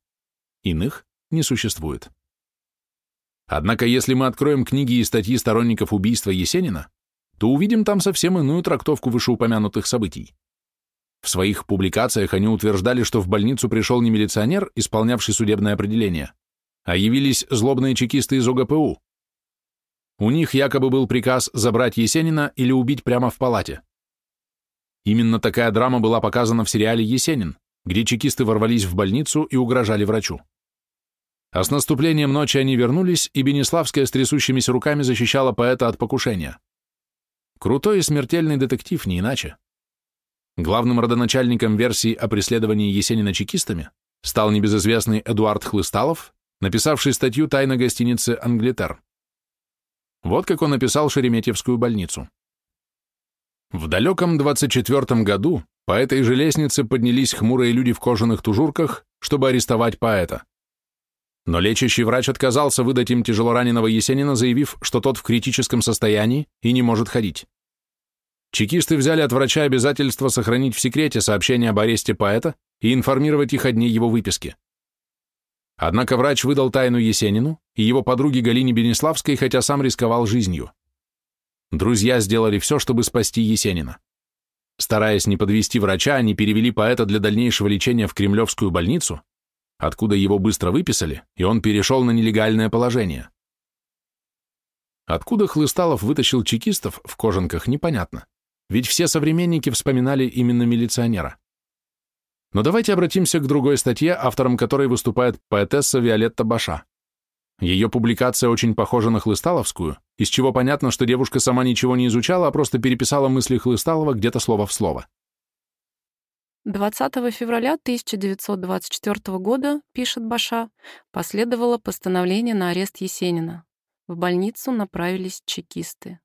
Иных не существует. Однако, если мы откроем книги и статьи сторонников убийства Есенина, то увидим там совсем иную трактовку вышеупомянутых событий. В своих публикациях они утверждали, что в больницу пришел не милиционер, исполнявший судебное определение, а явились злобные чекисты из ОГПУ. У них якобы был приказ забрать Есенина или убить прямо в палате. Именно такая драма была показана в сериале «Есенин», где чекисты ворвались в больницу и угрожали врачу. А с наступлением ночи они вернулись, и Бенеславская с трясущимися руками защищала поэта от покушения. Крутой и смертельный детектив, не иначе. Главным родоначальником версии о преследовании Есенина чекистами стал небезызвестный Эдуард Хлысталов, написавший статью «Тайна гостиницы Англитер». Вот как он описал Шереметьевскую больницу. В далеком 24 году по этой же лестнице поднялись хмурые люди в кожаных тужурках, чтобы арестовать поэта. Но лечащий врач отказался выдать им тяжелораненого Есенина, заявив, что тот в критическом состоянии и не может ходить. Чекисты взяли от врача обязательство сохранить в секрете сообщение об аресте поэта и информировать их о дне его выписки. Однако врач выдал тайну Есенину и его подруге Галине Бенеславской, хотя сам рисковал жизнью. Друзья сделали все, чтобы спасти Есенина. Стараясь не подвести врача, они перевели поэта для дальнейшего лечения в Кремлевскую больницу, откуда его быстро выписали, и он перешел на нелегальное положение. Откуда Хлысталов вытащил чекистов в кожанках, непонятно, ведь все современники вспоминали именно милиционера. Но давайте обратимся к другой статье, автором которой выступает поэтесса Виолетта Баша. Ее публикация очень похожа на Хлысталовскую, из чего понятно, что девушка сама ничего не изучала, а просто переписала мысли Хлысталова где-то слово в слово. 20 февраля 1924 года, пишет Баша, последовало постановление на арест Есенина. В больницу направились чекисты.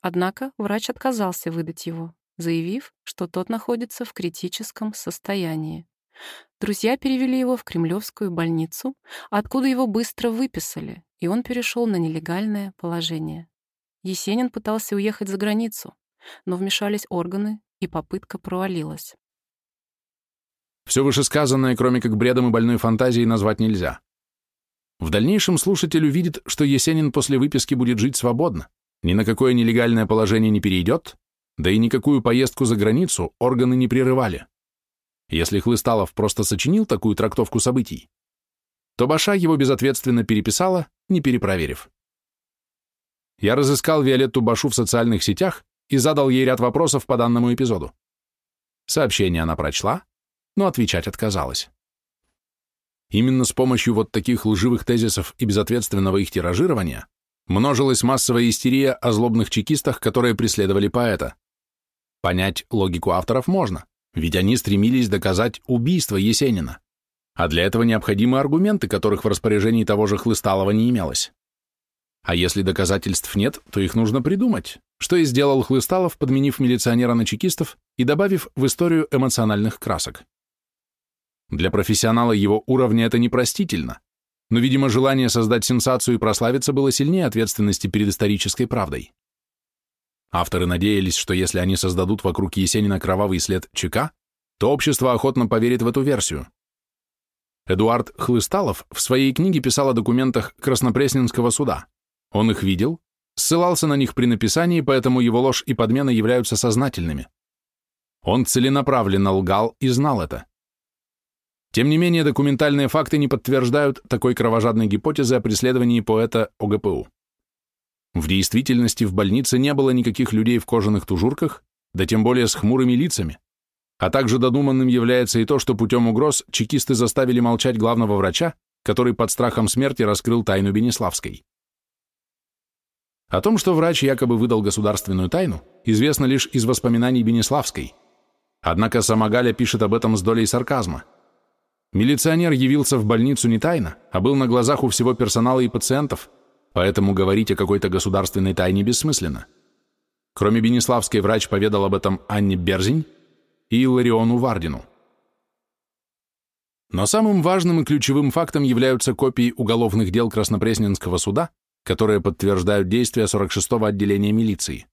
Однако врач отказался выдать его, заявив, что тот находится в критическом состоянии. Друзья перевели его в Кремлевскую больницу, откуда его быстро выписали, и он перешел на нелегальное положение. Есенин пытался уехать за границу, но вмешались органы, и попытка провалилась. Все вышесказанное, кроме как бредом и больной фантазией, назвать нельзя. В дальнейшем слушатель увидит, что Есенин после выписки будет жить свободно, ни на какое нелегальное положение не перейдет, да и никакую поездку за границу органы не прерывали. Если Хлысталов просто сочинил такую трактовку событий, то Баша его безответственно переписала, не перепроверив. Я разыскал Виолетту Башу в социальных сетях и задал ей ряд вопросов по данному эпизоду. Сообщение она прочла, но отвечать отказалась. Именно с помощью вот таких лживых тезисов и безответственного их тиражирования множилась массовая истерия о злобных чекистах, которые преследовали поэта. Понять логику авторов можно ведь они стремились доказать убийство Есенина, а для этого необходимы аргументы, которых в распоряжении того же Хлысталова не имелось. А если доказательств нет, то их нужно придумать, что и сделал Хлысталов, подменив милиционера на чекистов и добавив в историю эмоциональных красок. Для профессионала его уровня это непростительно, но, видимо, желание создать сенсацию и прославиться было сильнее ответственности перед исторической правдой. Авторы надеялись, что если они создадут вокруг Есенина кровавый след ЧК, то общество охотно поверит в эту версию. Эдуард Хлысталов в своей книге писал о документах Краснопресненского суда. Он их видел, ссылался на них при написании, поэтому его ложь и подмена являются сознательными. Он целенаправленно лгал и знал это. Тем не менее, документальные факты не подтверждают такой кровожадной гипотезы о преследовании поэта ОГПУ. В действительности в больнице не было никаких людей в кожаных тужурках, да тем более с хмурыми лицами, а также додуманным является и то, что путем угроз чекисты заставили молчать главного врача, который под страхом смерти раскрыл тайну Бенеславской. О том, что врач якобы выдал государственную тайну, известно лишь из воспоминаний Бенеславской. Однако сама Галя пишет об этом с долей сарказма – Милиционер явился в больницу не тайно, а был на глазах у всего персонала и пациентов, поэтому говорить о какой-то государственной тайне бессмысленно. Кроме Бениславской, врач поведал об этом Анне Берзинь и Илариону Вардину. Но самым важным и ключевым фактом являются копии уголовных дел Краснопресненского суда, которые подтверждают действия 46-го отделения милиции.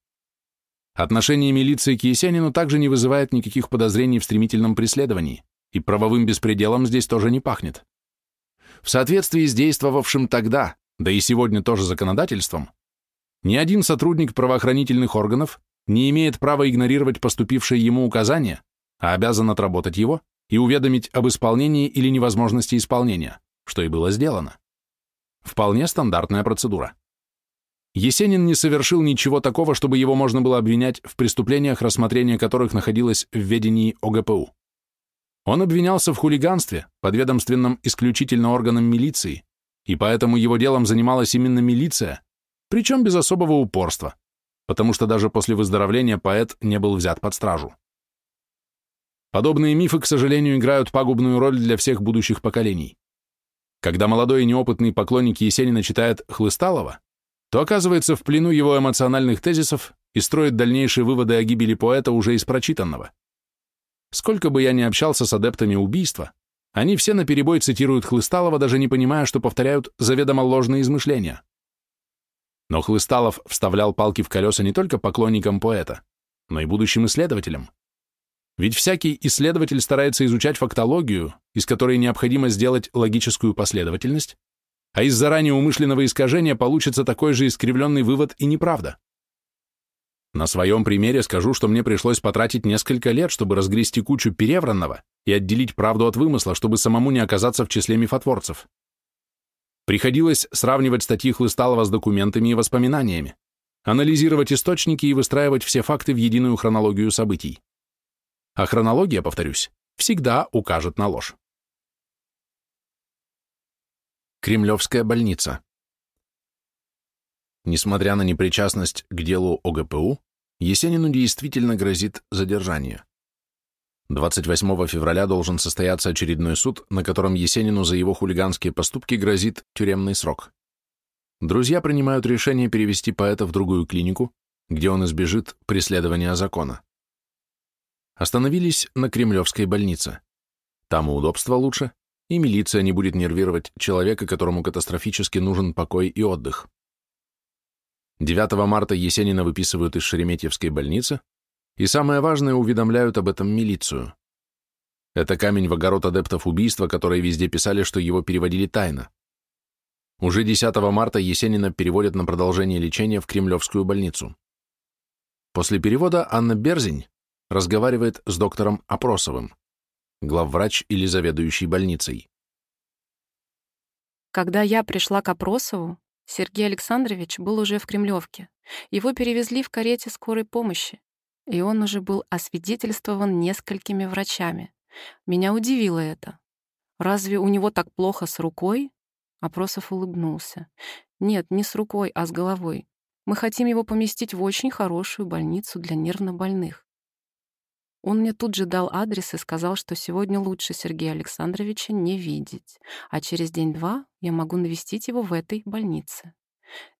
Отношение милиции к Есенину также не вызывает никаких подозрений в стремительном преследовании и правовым беспределом здесь тоже не пахнет. В соответствии с действовавшим тогда, да и сегодня тоже законодательством, ни один сотрудник правоохранительных органов не имеет права игнорировать поступившие ему указания, а обязан отработать его и уведомить об исполнении или невозможности исполнения, что и было сделано. Вполне стандартная процедура. Есенин не совершил ничего такого, чтобы его можно было обвинять в преступлениях, рассмотрение которых находилось в ведении ОГПУ. Он обвинялся в хулиганстве, подведомственном исключительно органам милиции, и поэтому его делом занималась именно милиция, причем без особого упорства, потому что даже после выздоровления поэт не был взят под стражу. Подобные мифы, к сожалению, играют пагубную роль для всех будущих поколений. Когда молодой и неопытный поклонник Есенина читает Хлысталова, то оказывается в плену его эмоциональных тезисов и строит дальнейшие выводы о гибели поэта уже из прочитанного. Сколько бы я ни общался с адептами убийства, они все наперебой цитируют Хлысталова, даже не понимая, что повторяют заведомо ложные измышления. Но Хлысталов вставлял палки в колеса не только поклонникам поэта, но и будущим исследователям. Ведь всякий исследователь старается изучать фактологию, из которой необходимо сделать логическую последовательность, а из заранее умышленного искажения получится такой же искривленный вывод и неправда. На своем примере скажу, что мне пришлось потратить несколько лет, чтобы разгрести кучу перевранного и отделить правду от вымысла, чтобы самому не оказаться в числе мифотворцев. Приходилось сравнивать статьи Хлысталова с документами и воспоминаниями, анализировать источники и выстраивать все факты в единую хронологию событий. А хронология, повторюсь, всегда укажет на ложь. Кремлевская больница. Несмотря на непричастность к делу ОГПУ, Есенину действительно грозит задержание. 28 февраля должен состояться очередной суд, на котором Есенину за его хулиганские поступки грозит тюремный срок. Друзья принимают решение перевести поэта в другую клинику, где он избежит преследования закона. Остановились на Кремлевской больнице. Там и удобство лучше, и милиция не будет нервировать человека, которому катастрофически нужен покой и отдых. 9 марта Есенина выписывают из Шереметьевской больницы, и самое важное, уведомляют об этом милицию. Это камень в огород адептов убийства, которые везде писали, что его переводили тайно. Уже 10 марта Есенина переводят на продолжение лечения в Кремлевскую больницу. После перевода Анна Берзинь разговаривает с доктором Опросовым, главврач или заведующий больницей. Когда я пришла к Опросову, Сергей Александрович был уже в Кремлевке. Его перевезли в карете скорой помощи, и он уже был освидетельствован несколькими врачами. Меня удивило это. Разве у него так плохо с рукой? Опросов улыбнулся. Нет, не с рукой, а с головой. Мы хотим его поместить в очень хорошую больницу для нервнобольных. Он мне тут же дал адрес и сказал, что сегодня лучше Сергея Александровича не видеть, а через день-два я могу навестить его в этой больнице.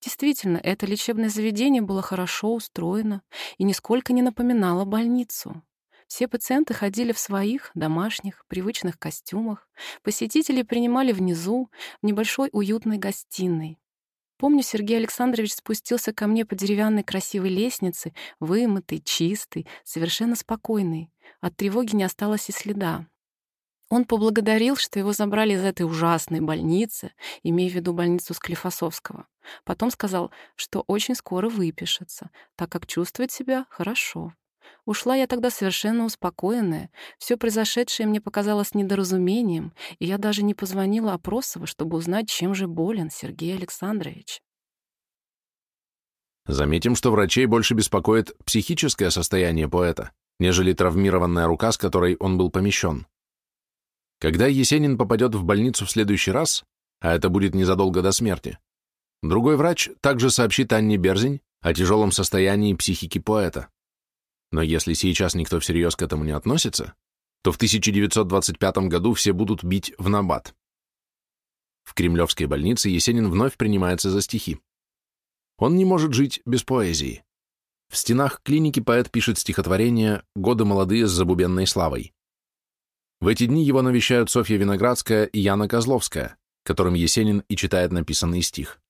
Действительно, это лечебное заведение было хорошо устроено и нисколько не напоминало больницу. Все пациенты ходили в своих домашних, привычных костюмах. Посетители принимали внизу, в небольшой уютной гостиной. Помню, Сергей Александрович спустился ко мне по деревянной красивой лестнице, вымытый, чистый, совершенно спокойный. От тревоги не осталось и следа. Он поблагодарил, что его забрали из этой ужасной больницы, имея в виду больницу Склифосовского. Потом сказал, что очень скоро выпишется, так как чувствует себя хорошо. Ушла я тогда совершенно успокоенная. Все произошедшее мне показалось недоразумением, и я даже не позвонила Опросову, чтобы узнать, чем же болен Сергей Александрович. Заметим, что врачей больше беспокоит психическое состояние поэта, нежели травмированная рука, с которой он был помещен. Когда Есенин попадет в больницу в следующий раз, а это будет незадолго до смерти, другой врач также сообщит Анне Берзень о тяжелом состоянии психики поэта. Но если сейчас никто всерьез к этому не относится, то в 1925 году все будут бить в набат. В Кремлевской больнице Есенин вновь принимается за стихи. Он не может жить без поэзии. В стенах клиники поэт пишет стихотворение «Годы молодые с забубенной славой». В эти дни его навещают Софья Виноградская и Яна Козловская, которым Есенин и читает написанный стих.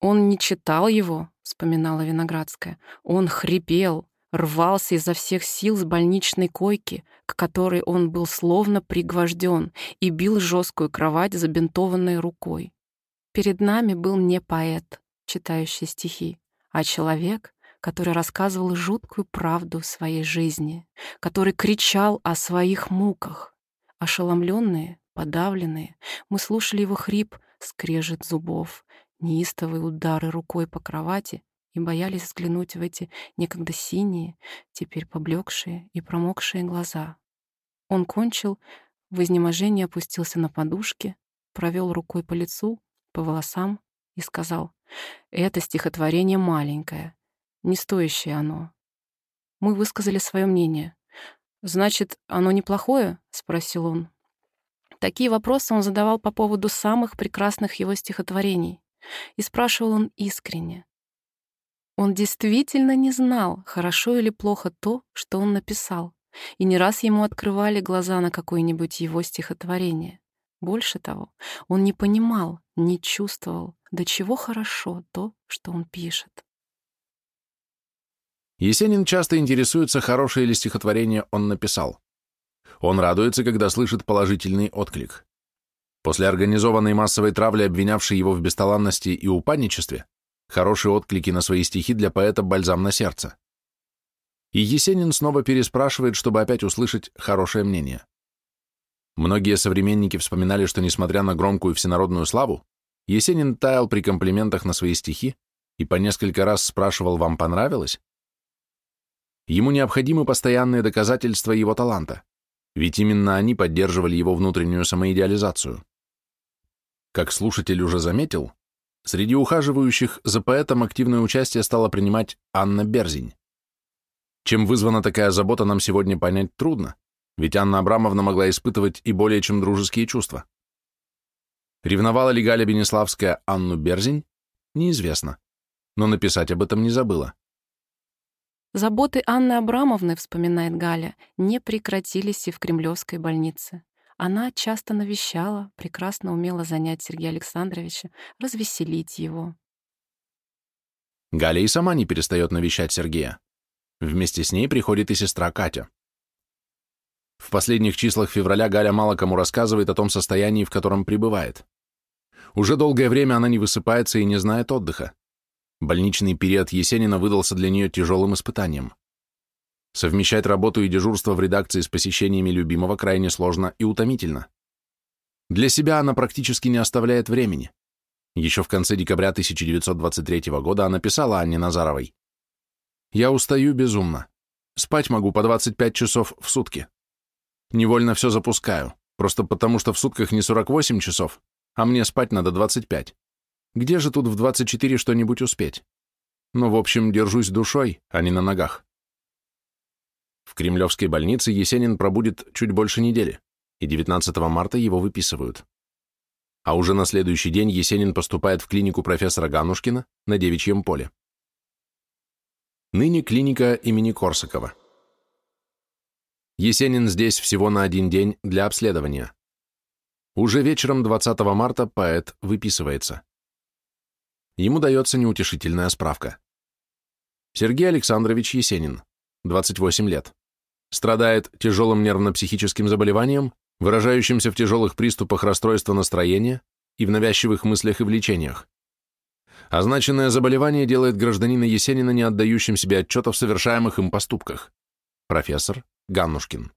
«Он не читал его», — вспоминала Виноградская. «Он хрипел, рвался изо всех сил с больничной койки, к которой он был словно пригвожден, и бил жесткую кровать забинтованной рукой. Перед нами был не поэт, читающий стихи, а человек, который рассказывал жуткую правду своей жизни, который кричал о своих муках. Ошеломленные, подавленные, мы слушали его хрип, скрежет зубов, неистовые удары рукой по кровати и боялись взглянуть в эти некогда синие, теперь поблекшие и промокшие глаза. Он кончил, в изнеможении опустился на подушке, провел рукой по лицу, по волосам и сказал, «Это стихотворение маленькое, не стоящее оно. Мы высказали свое мнение. «Значит, оно неплохое?» — спросил он. Такие вопросы он задавал по поводу самых прекрасных его стихотворений. И спрашивал он искренне. Он действительно не знал, хорошо или плохо то, что он написал, и не раз ему открывали глаза на какое-нибудь его стихотворение. Больше того, он не понимал, не чувствовал, до чего хорошо то, что он пишет. Есенин часто интересуется, хорошее ли стихотворение он написал. Он радуется, когда слышит положительный отклик. После организованной массовой травли, обвинявшей его в бесталанности и упадничестве, хорошие отклики на свои стихи для поэта бальзам на сердце. И Есенин снова переспрашивает, чтобы опять услышать хорошее мнение. Многие современники вспоминали, что, несмотря на громкую всенародную славу, Есенин таял при комплиментах на свои стихи и по несколько раз спрашивал, вам понравилось? Ему необходимы постоянные доказательства его таланта, ведь именно они поддерживали его внутреннюю самоидеализацию. Как слушатель уже заметил, среди ухаживающих за поэтом активное участие стала принимать Анна Берзинь. Чем вызвана такая забота, нам сегодня понять трудно, ведь Анна Абрамовна могла испытывать и более чем дружеские чувства. Ревновала ли Галя Бенеславская Анну Берзинь? Неизвестно, но написать об этом не забыла. Заботы Анны Абрамовны, вспоминает Галя, не прекратились и в Кремлевской больнице. Она часто навещала, прекрасно умела занять Сергея Александровича, развеселить его. Галя и сама не перестает навещать Сергея. Вместе с ней приходит и сестра Катя. В последних числах февраля Галя мало кому рассказывает о том состоянии, в котором пребывает. Уже долгое время она не высыпается и не знает отдыха. Больничный период Есенина выдался для нее тяжелым испытанием. Совмещать работу и дежурство в редакции с посещениями любимого крайне сложно и утомительно. Для себя она практически не оставляет времени. Еще в конце декабря 1923 года она писала Анне Назаровой. «Я устаю безумно. Спать могу по 25 часов в сутки. Невольно все запускаю, просто потому что в сутках не 48 часов, а мне спать надо 25. Где же тут в 24 что-нибудь успеть? Ну, в общем, держусь душой, а не на ногах. В Кремлевской больнице Есенин пробудет чуть больше недели, и 19 марта его выписывают. А уже на следующий день Есенин поступает в клинику профессора Ганушкина на Девичьем поле. Ныне клиника имени Корсакова. Есенин здесь всего на один день для обследования. Уже вечером 20 марта поэт выписывается. Ему дается неутешительная справка. Сергей Александрович Есенин, 28 лет. Страдает тяжелым нервно-психическим заболеванием, выражающимся в тяжелых приступах расстройства настроения и в навязчивых мыслях и влечениях. Означенное заболевание делает гражданина Есенина не отдающим себе отчета в совершаемых им поступках. Профессор Ганнушкин.